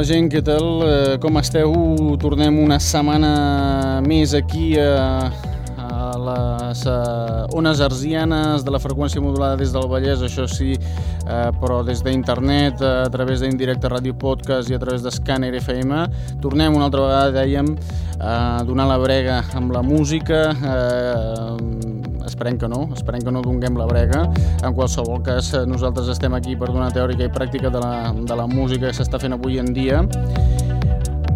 Hola gent, què tal? Eh, com esteu? Tornem una setmana més aquí a, a les uh, ones arsianes de la freqüència modulada des del Vallès, això sí, uh, però des d'internet, a través d'Indirecte Ràdio Podcast i a través d'Scanner FM. Tornem una altra vegada, dèiem, a donar la brega amb la música, uh, Esperem que no, esperem que no donguem la brega. En qualsevol cas, nosaltres estem aquí per donar teòrica i pràctica de la, de la música que s'està fent avui en dia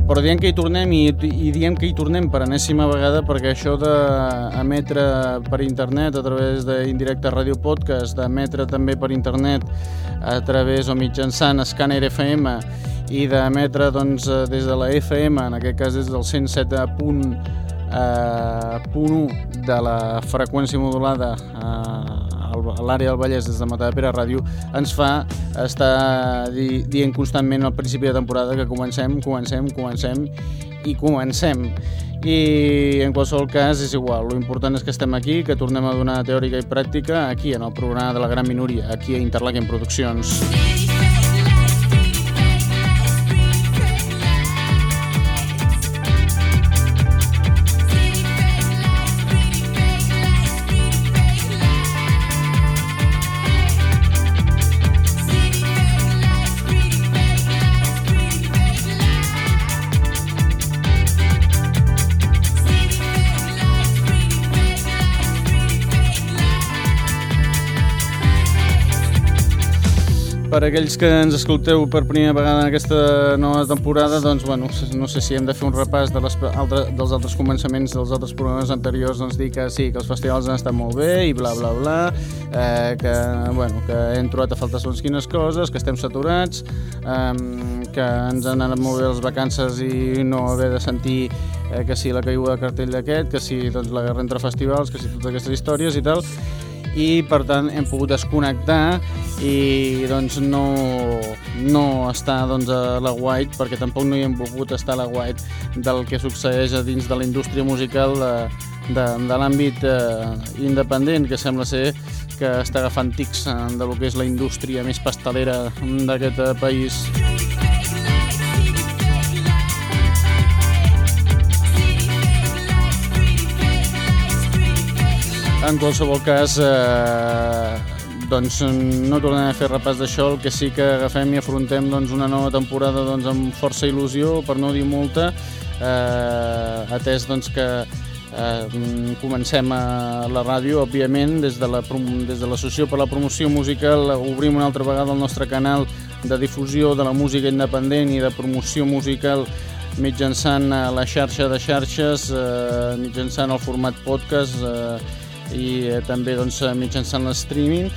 però diem que hi tornem i, i diem que hi tornem per enèsima vegada perquè això d'emetre per internet a través d'Indirecte Ràdio Podcast, d'emetre també per internet a través o mitjançant Scanner FM i d'emetre doncs, des de la FM, en aquest cas des del 107 punt eh, punt 1 de la freqüència modulada eh, a l'àrea del Vallès des de Matadepera Ràdio ens fa estar di dient constantment al principi de temporada que comencem, comencem, comencem i comencem i en qualsevol cas és igual, lo important és que estem aquí, que tornem a donar teòrica i pràctica aquí en el programa de la Gran Minoria, aquí a Interlaken Produccions. Música per aquells que ens escolteu per primera vegada en aquesta nova temporada, doncs, bueno, no sé si hem de fer un repàs de les altre, dels altres començaments dels altres programes anteriors, doncs dir que sí, que els festivals han estat molt bé i bla, bla, bla, eh, que, bueno, que hem trobat a faltar segons quines coses, que estem saturats, eh, que ens han anat molt bé les vacances i no haver de sentir eh, que si la caiguda de cartell d'aquest, que si doncs, la guerra entre festivals, que si totes aquestes històries i tal, i per tant hem pogut desconnectar i doncs no, no estar doncs, a la White perquè tampoc no hi hem volgut estar a la White del que succeeix a dins de la indústria musical de, de, de l'àmbit eh, independent que sembla ser que està agafant tics de lo que és la indústria més pastelera d'aquest país. En qualsevol cas, eh, doncs no tornem a fer repàs d'això, el que sí que agafem i afrontem doncs, una nova temporada doncs, amb força il·lusió, per no dir molta, eh, atès doncs, que eh, comencem a la ràdio, òbviament, des de l'Associació la, per la Promoció Musical obrim una altra vegada el nostre canal de difusió de la música independent i de promoció musical mitjançant eh, la xarxa de xarxes, eh, mitjançant el format podcast, eh, i eh, també doncs, eh, mitjançant l'streaming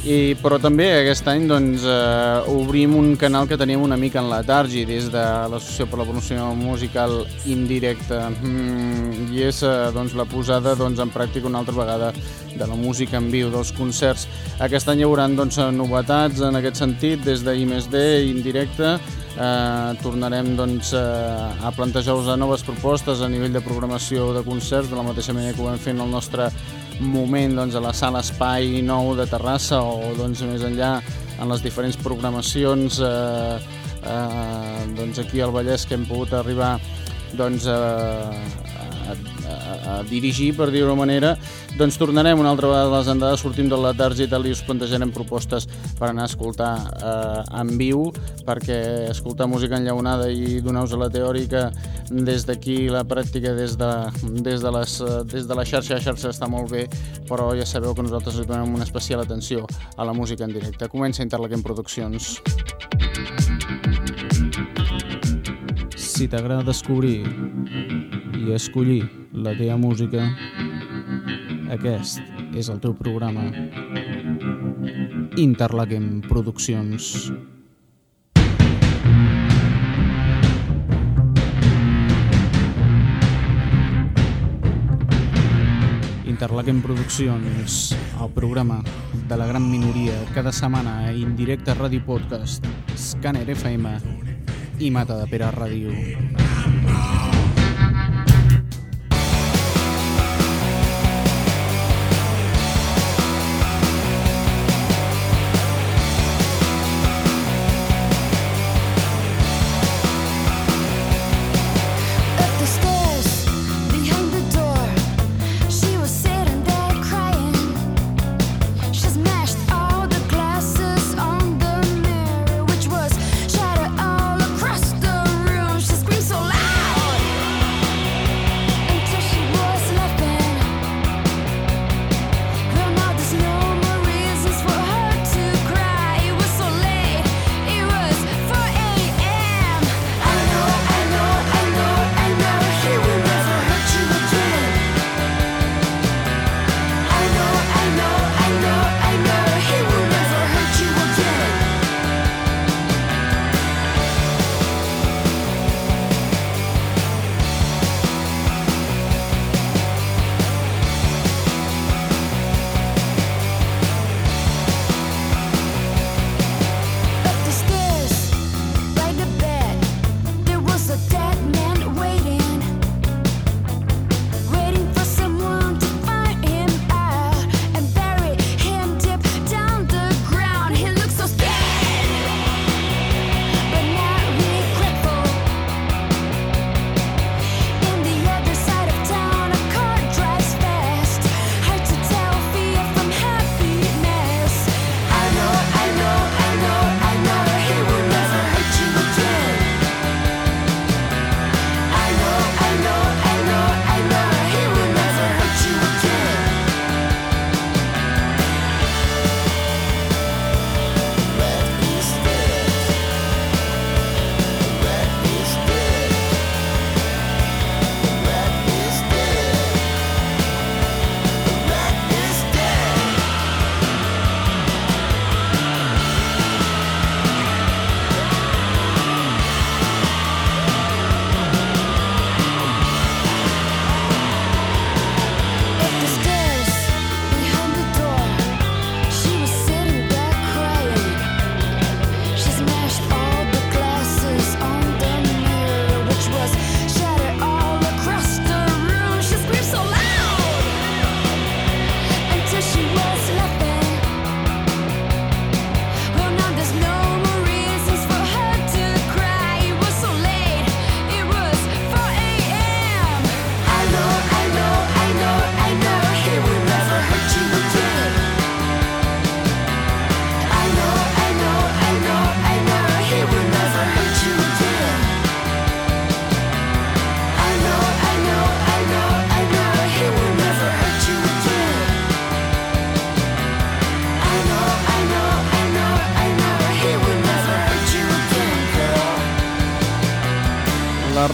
i, però també aquest any doncs, eh, obrim un canal que teníem una mica en letargi des de l'Associació per la Promoció Musical Indirecta mm, i és eh, doncs, la posada doncs, en pràctica una altra vegada de la música en viu, dels concerts. Aquest any hi haurà doncs, novetats en aquest sentit des de I+D, Indirecta, eh, tornarem doncs, eh, a plantejar-vos noves propostes a nivell de programació de concerts de la mateixa manera que ho vam fer en el nostre moment doncs, a la sala Espai Nou de Terrassa o doncs, més enllà en les diferents programacions eh, eh, doncs, aquí al Vallès que hem pogut arribar doncs, eh, a, dirigir, per dir-ho manera, doncs tornarem una altra vegada a les andades, sortim de la i tal i us plantejarem propostes per anar a escoltar eh, en viu, perquè escoltar música enllaunada i donar-vos la teòrica des d'aquí, la pràctica des de, des, de les, des de la xarxa a xarxa està molt bé, però ja sabeu que nosaltres li donem una especial atenció a la música en directe. Comença Interlaquem Produccions. Si t'agrada descobrir i escollir la teva música, aquest és el teu programa. Interlaquem Produccions. Interlaquem Produccions, el programa de la gran minoria, cada setmana a Indirecte Ràdio Podcast, Scanner FM i Mata de Pere Ràdio.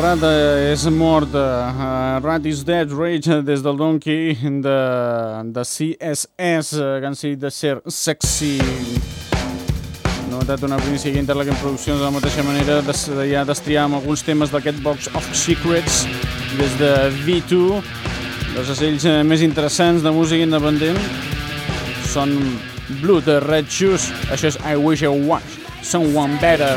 Rat és mort. Uh, Rat is dead, Rage, des del Donkey de, de CSS, que han sigut de ser sexy. Novetat una primícia que Interlaken Produccions de la mateixa manera de, ja destriar amb alguns temes d'aquest Box of Secrets des de V2, dels ocells més interessants de música independent. Són Blood, Red Shoes, això és I Wish I Was Someone Better.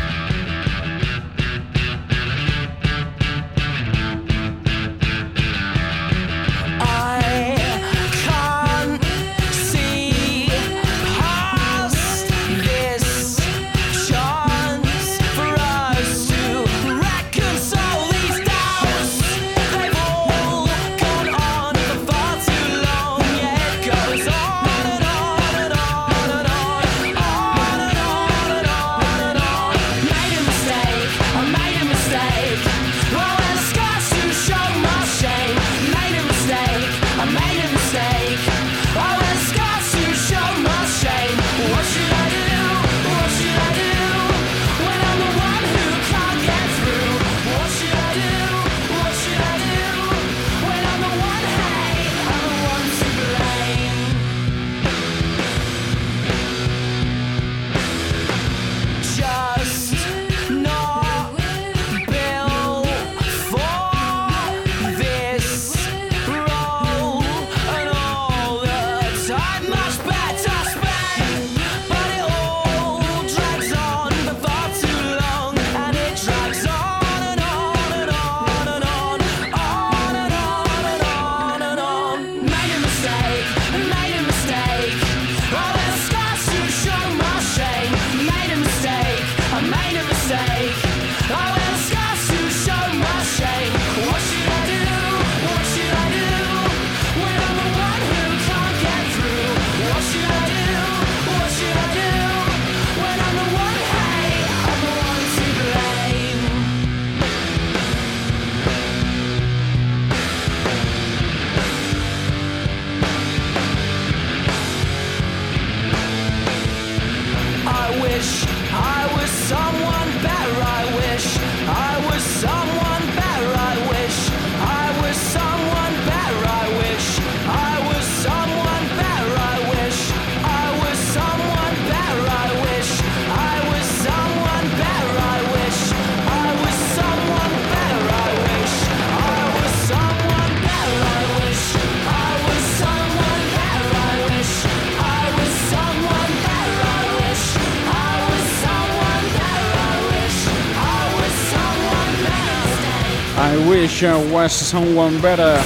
Wish Was Someone Better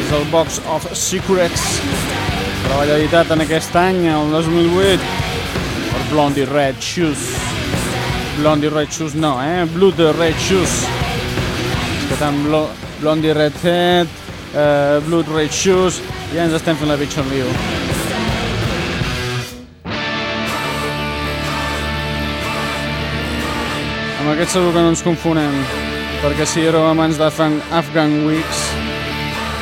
és el Box of Secrets. Treball editat en aquest any, el 2008 per Blondie Red Shoes. Blondie Red Shoes no, eh? Blood Red Shoes. Que tant Blo Blondie Red Head eh, Blood Red Shoes ja ens estem fent la bitxa en viu. Amb aquest segur que no ens confonem perquè si éreu amants d'Afghan Weeks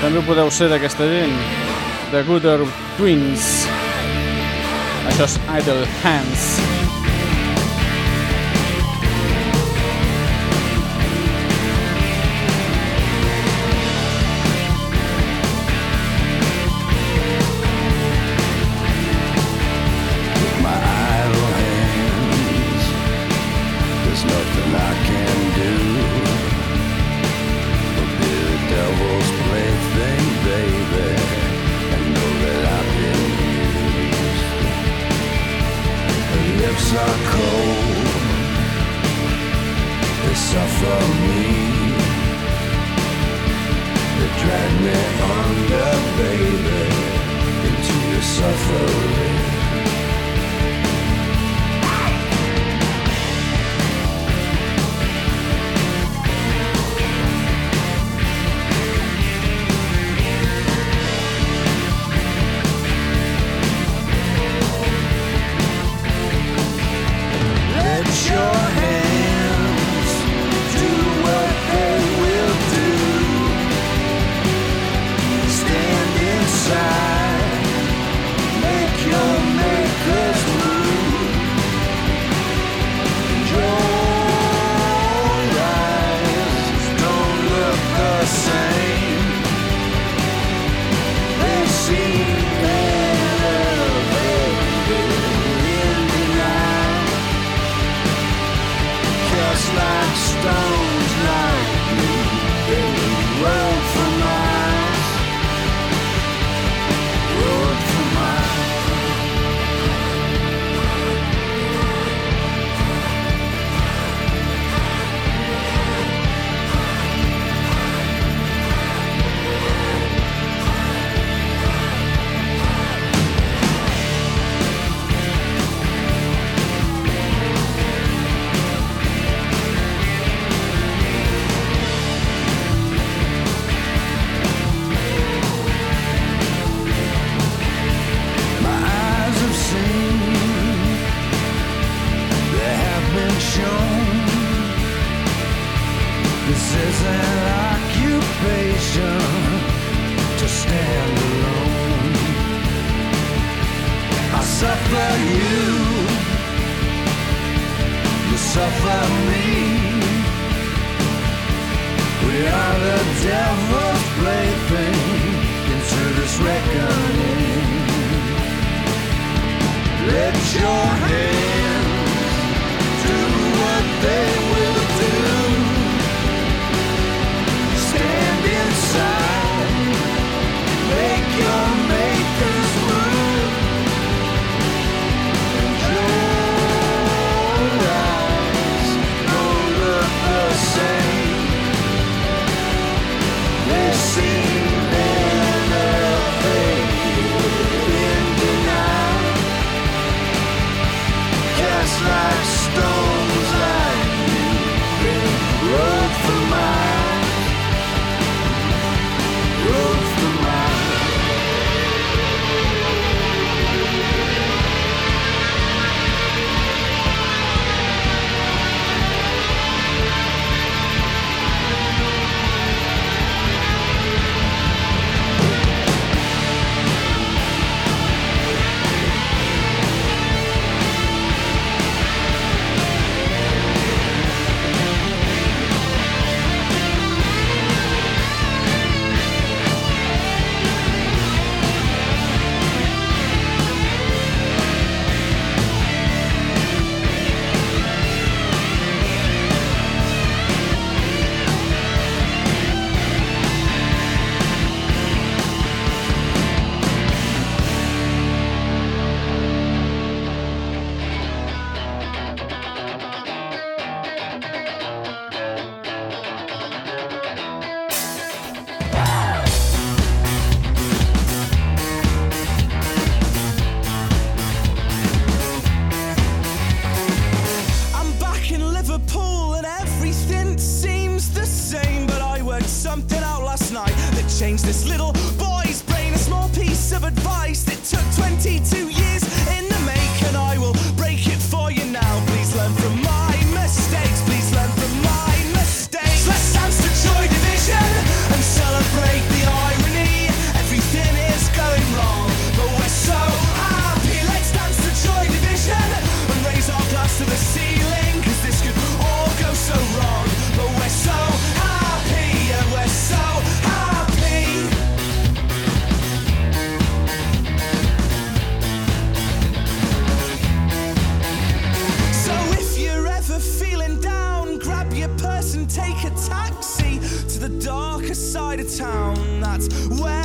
també ho podeu ser d'aquesta gent The Gooder Twins. Això és Idle Hands side of town. That's where.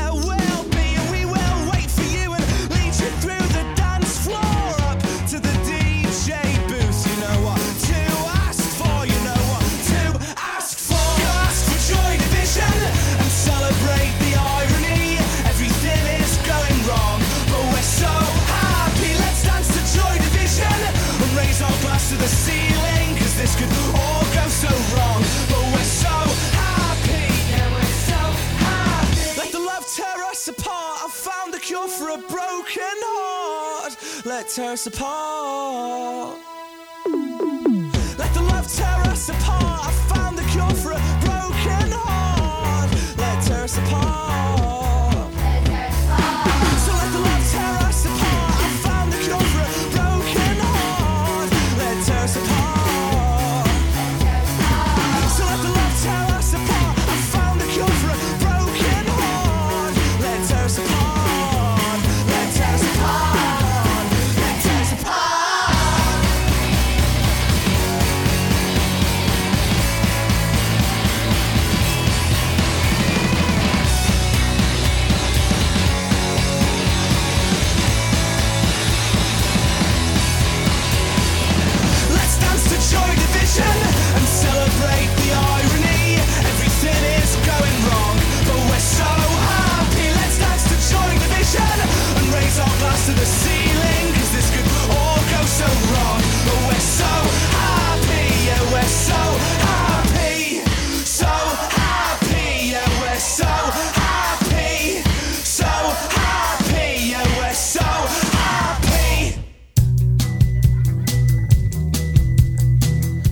left us apart. Let the love tear us apart. I found the cure for a broken heart. Let tear us apart.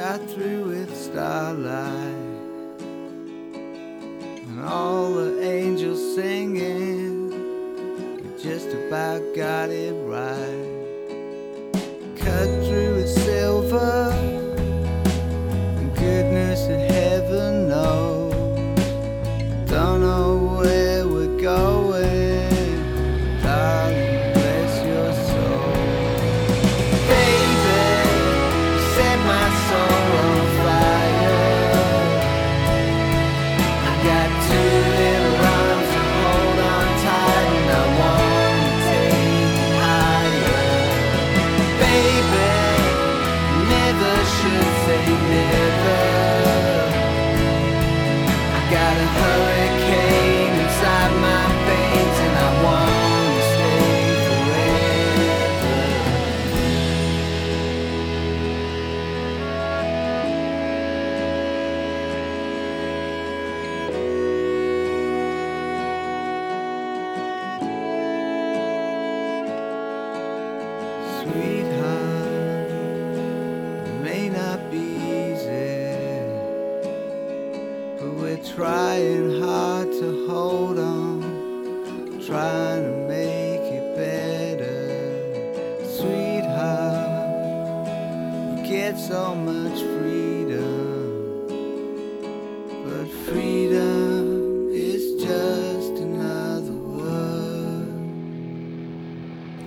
shot through with starlight. And all the angels singing, you just about got it right. Cut through with silver.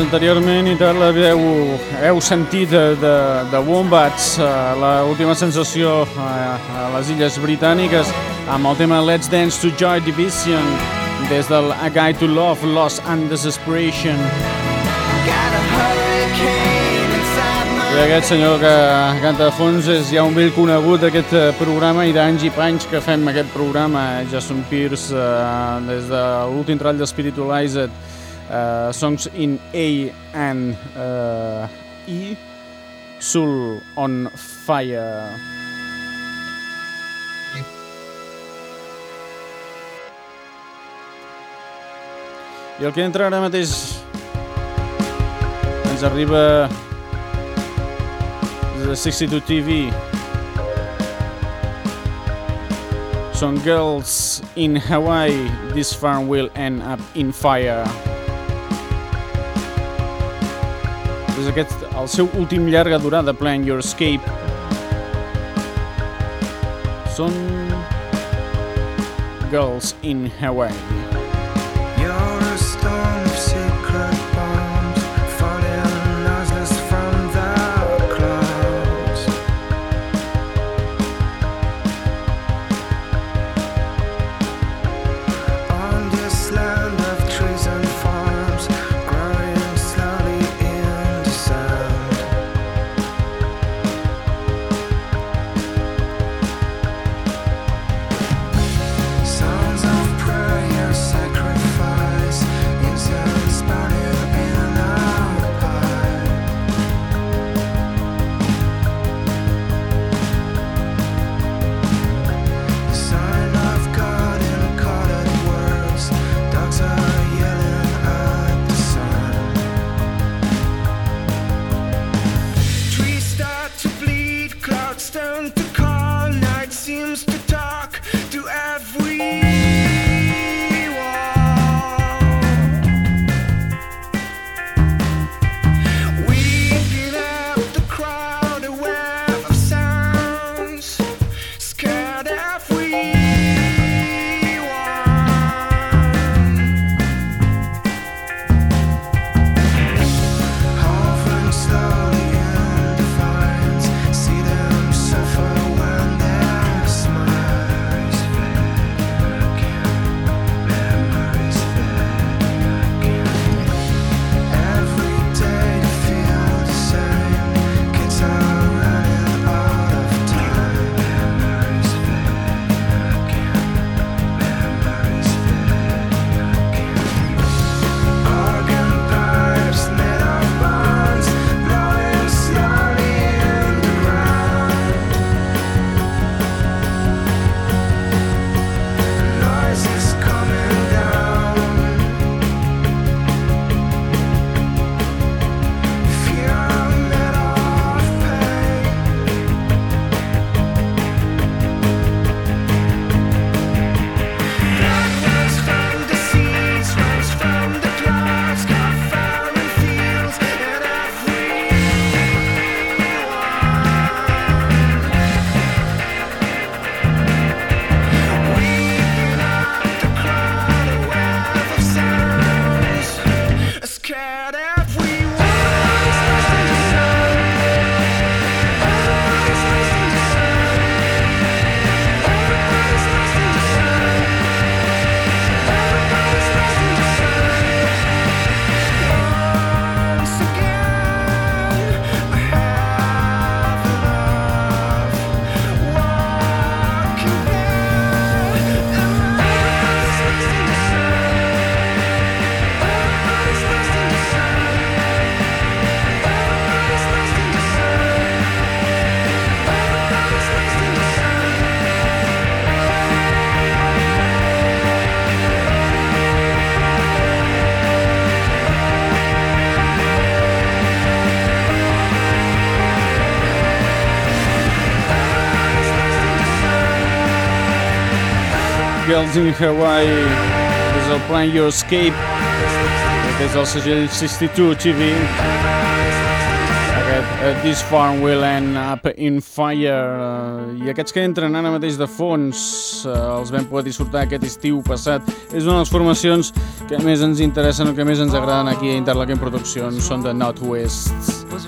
Anteriorment i tal heu, heu sentit de, de, Wombats, uh, l'última sensació uh, a les Illes Britàniques, amb el tema Let's Dance to Joy Division, des del A Guide to Love, Loss and Desperation. I aquest senyor que canta de fons és ja un vell conegut d'aquest eh, programa i d'anys i panys que fem aquest programa. Jason Pierce, uh, des de l'últim treball de Spiritualized, uh, Songs in A and uh, E, Soul on Fire. I el que entra ara mateix ens arriba des de 62 TV. Some girls in Hawaii, this farm will end up in fire. És aquest el seu últim llarga durada, Plan Your Escape. Són Girls in Hawaii. Girls in Hawaii, des del Plan Your Escape, des del segell 62 TV. Aquest uh, This Farm Will End Up in Fire. Uh, i aquests que entren ara mateix de fons uh, els vam poder disfrutar aquest estiu passat. És una de les formacions que més ens interessen o que més ens agraden aquí a Interlaken Productions. Són de Northwest. Was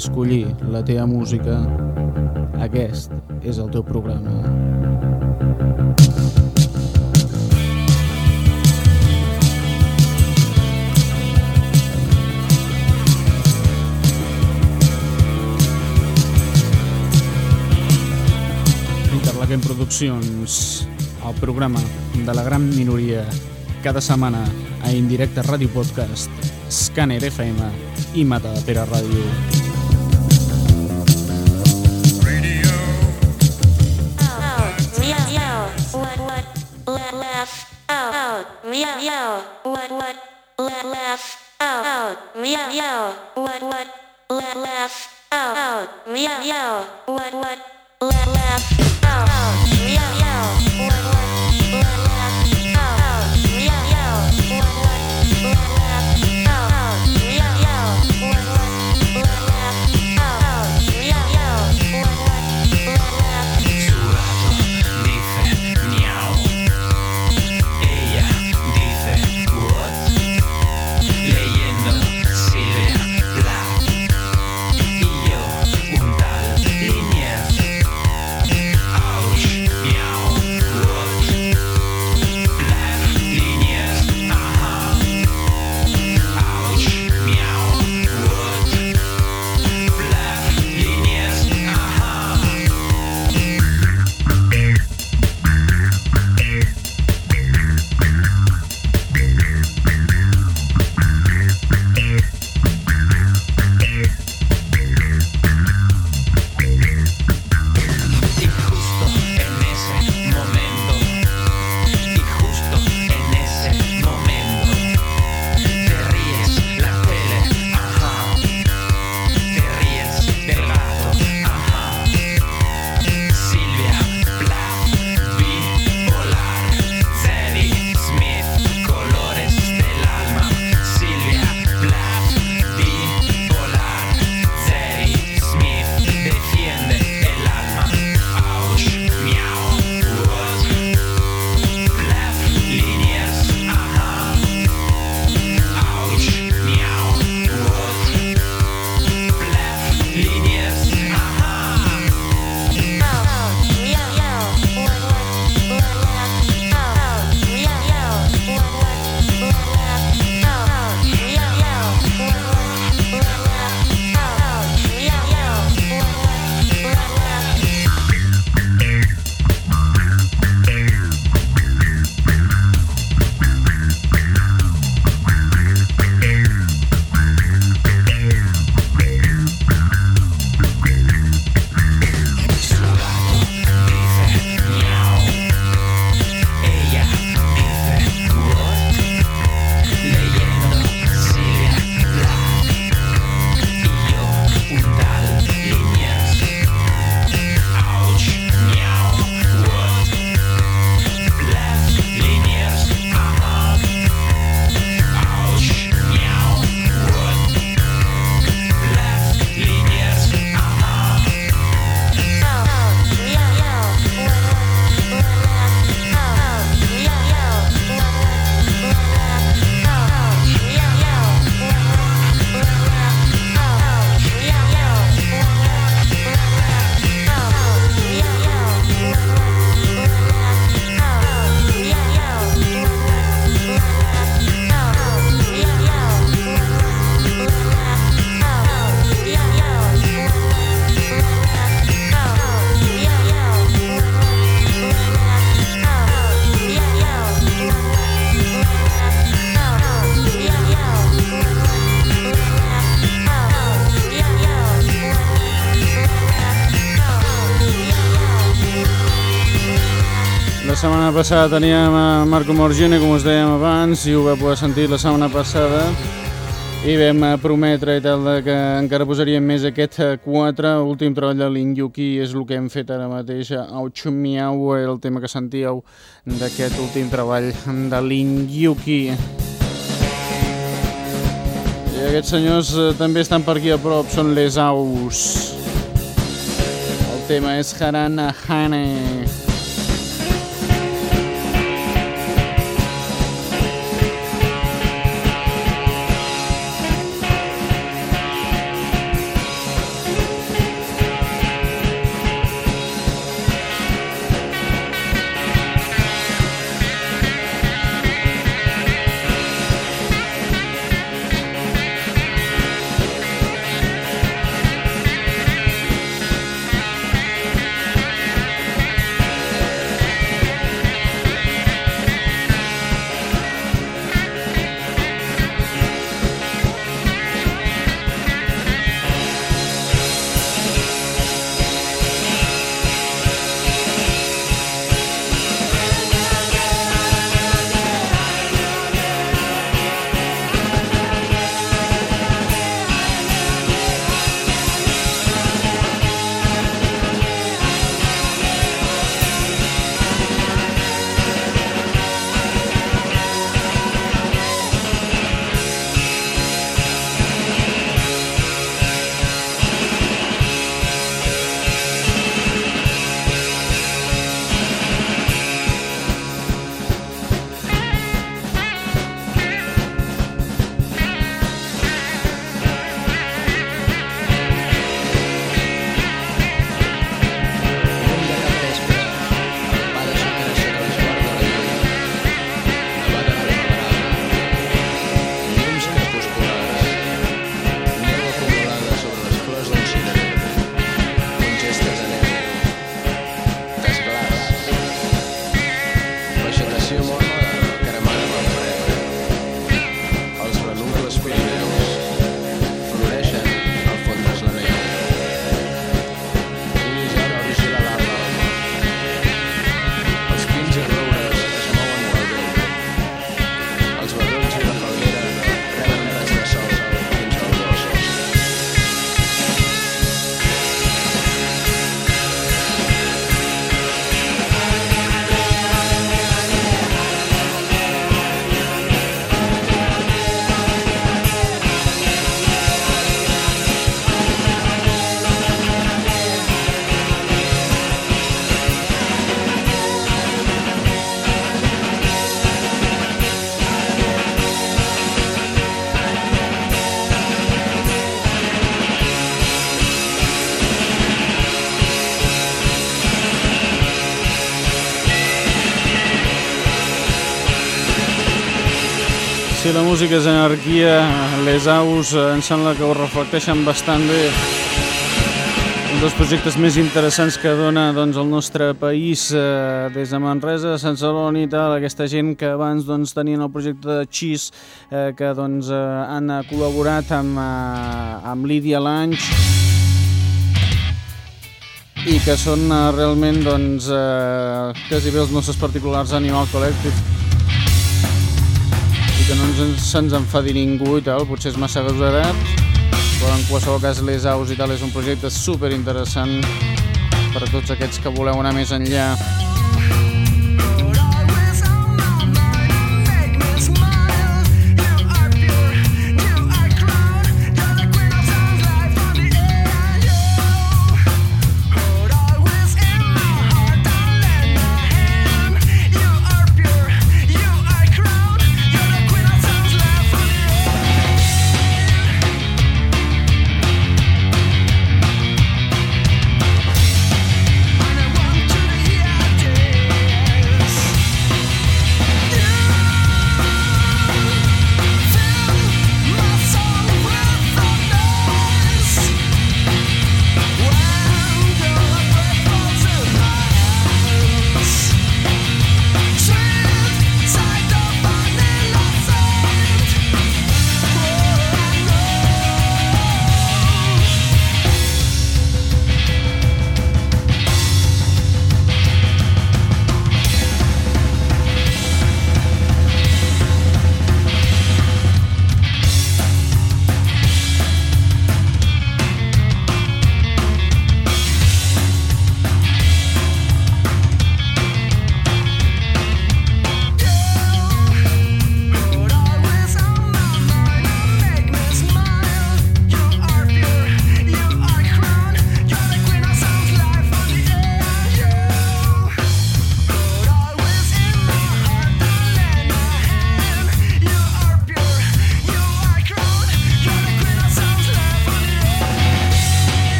escollir la teva música, aquest és el teu programa. Interlaken Produccions, el programa de la gran minoria, cada setmana a Indirecte Ràdio Podcast, Scanner FM i Mata de Pere Ràdio. Setmana passada teníem a Marco Morgini, com us dèiem abans, i ho va poder sentir la setmana passada. I vam eh, prometre i tal que encara posaríem més aquest 4, últim treball de Lin Yuki, és el que hem fet ara mateix a Ouch Miau, el tema que sentíeu d'aquest últim treball de Lin Yuki. I aquests senyors eh, també estan per aquí a prop, són les aus. El tema és Harana Hane. Música és anarquia, les aus eh, em sembla que ho reflecteixen bastant bé. Un dels projectes més interessants que dona doncs, el nostre país eh, des de Manresa, Sant Celoni i tal, aquesta gent que abans doncs, tenien el projecte de Xis, eh, que doncs, eh, han col·laborat amb, eh, amb Lídia Lange i que són eh, realment doncs, eh, quasi bé els nostres particulars Animal Collective que no ens, se'ns enfadi ningú i tal, potser és massa agosarat, però en qualsevol cas les aus i tal és un projecte super interessant per a tots aquests que voleu anar més enllà.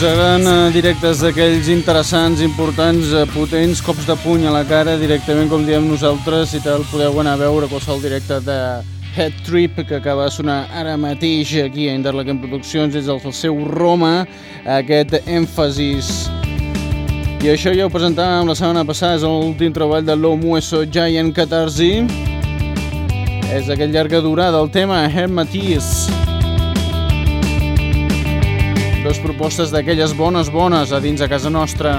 Agraden eh, directes d'aquells interessants, importants, eh, potents, cops de puny a la cara, directament com diem nosaltres, i tal, podeu anar a veure qualsevol directe de Head Trip, que acaba de sonar ara mateix aquí a Interlaken Produccions, des del seu Roma, aquest èmfasis. I això ja ho presentàvem la setmana passada, és l'últim treball de l'Omueso Giant Catarsi. És aquest llarga durada, el tema Head Matisse. Propostes d'aquelles bones, bones a dins de casa nostra.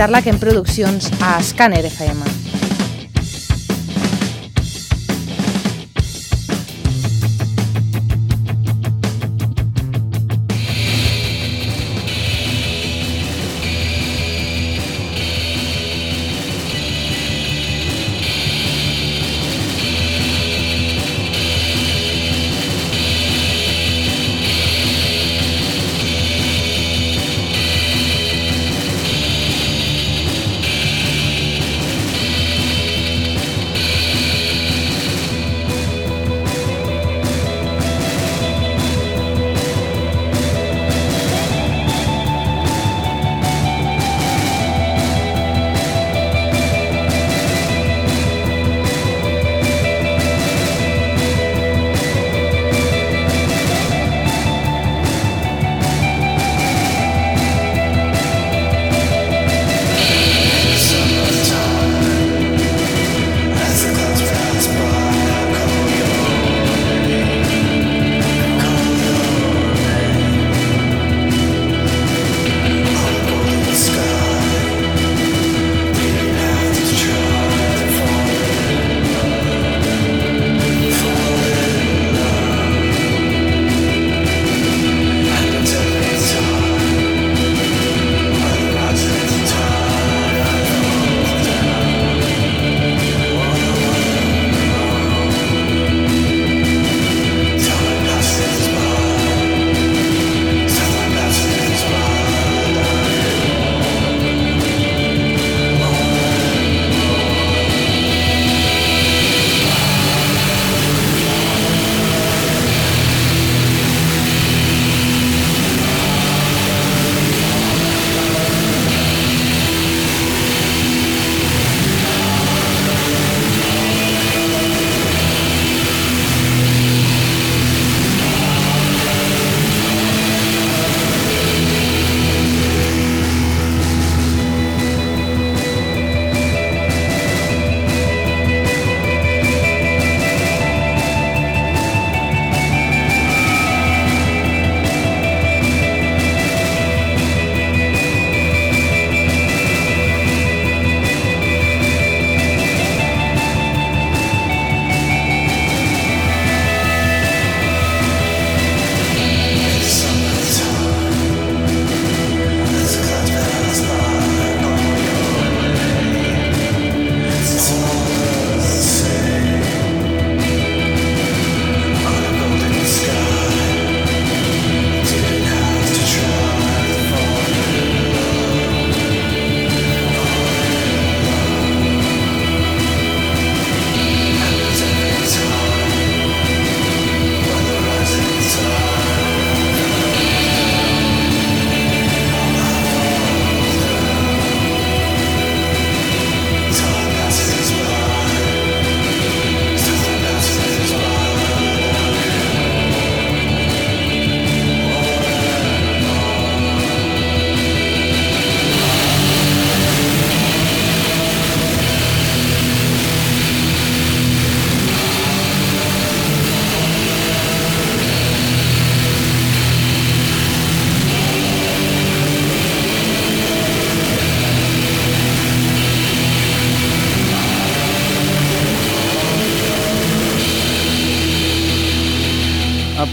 Interlaken Produccions a Scanner FM.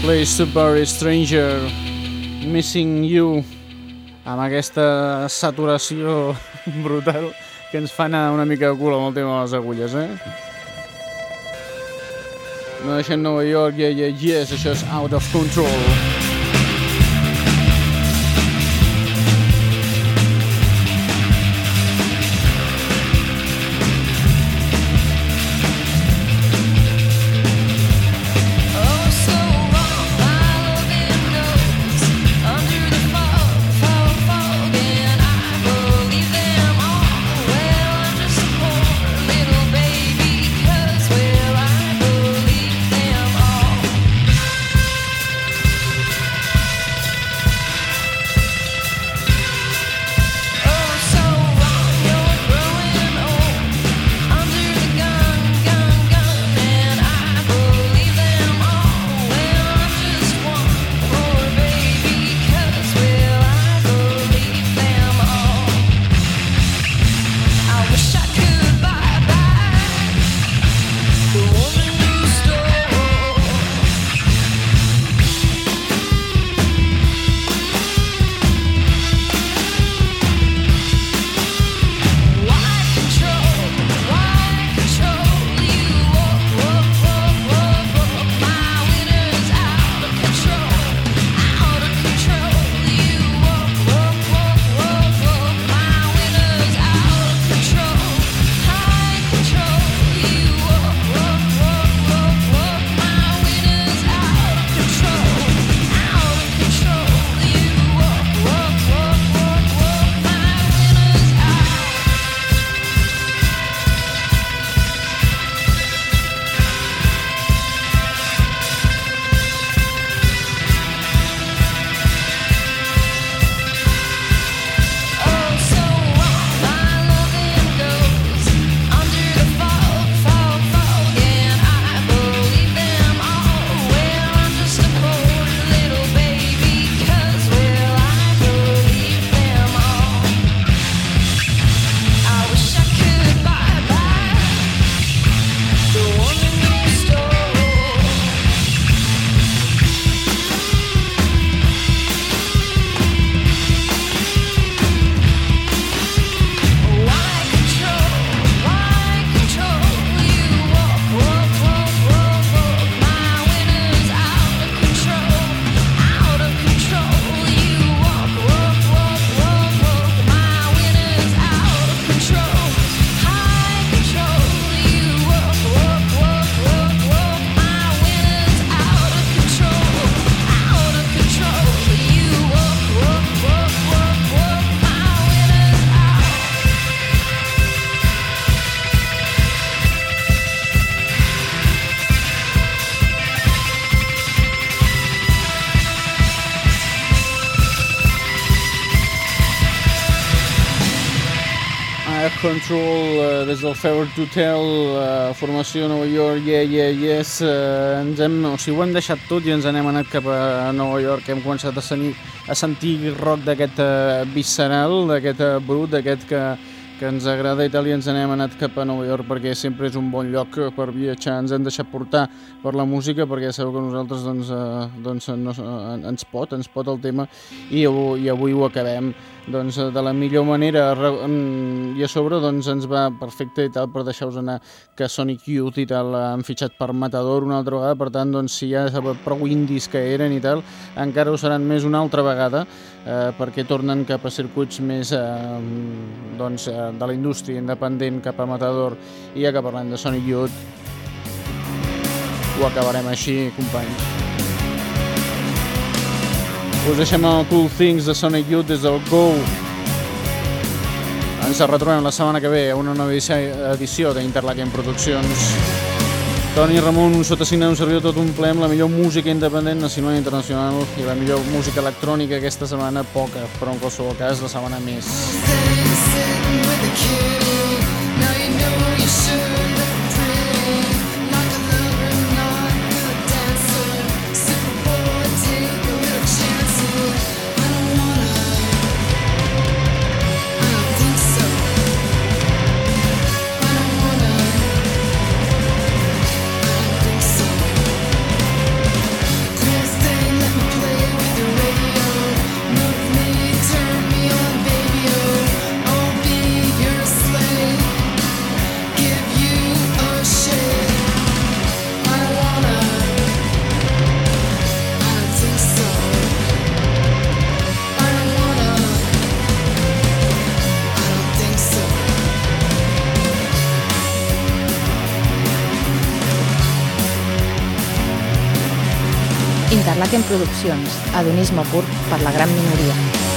Place to Bury Stranger, Missing You, amb aquesta saturació brutal que ens fa anar una mica de cul amb el tema de les agulles, eh? No deixem Nova York, yeah, yeah, yes, això és Out of Control. Fever to Tell, eh, formació Nova York, yeah, yeah, yes, eh, ens hem, o sigui, ho hem deixat tot i ens n'hem anat cap a Nova York, hem començat a, senir, a sentir rock d'aquest eh, visceral, d'aquest eh, brut, d'aquest que, que ens agrada i tal, i ens n'hem anat cap a Nova York perquè sempre és un bon lloc per viatjar, ens hem deixat portar per la música perquè sabeu que nosaltres doncs, eh, doncs no, ens pot, ens pot el tema i, avui- i avui ho acabem doncs, de la millor manera i a sobre doncs, ens va perfecte i tal per deixar-vos anar que Sonic Youth i tal han fitxat per Matador una altra vegada, per tant doncs, si ja prou indis que eren i tal encara ho seran més una altra vegada eh, perquè tornen cap a circuits més eh, doncs, eh, de la indústria independent cap a Matador i ja que parlem de Sonic Youth ho acabarem així companys us deixem el Cool Things de Sonic Youth des del Go. Ens retrobem la setmana que ve a una nova edició- d'Interlaken Produccions. Toni Ramon, un sotasignat, un servidor tot un ple la millor música independent nacional i internacional i la millor música electrònica aquesta setmana, poca, però en qualsevol cas la setmana més. Interlaken Produccions, adonisme pur per la gran minoria.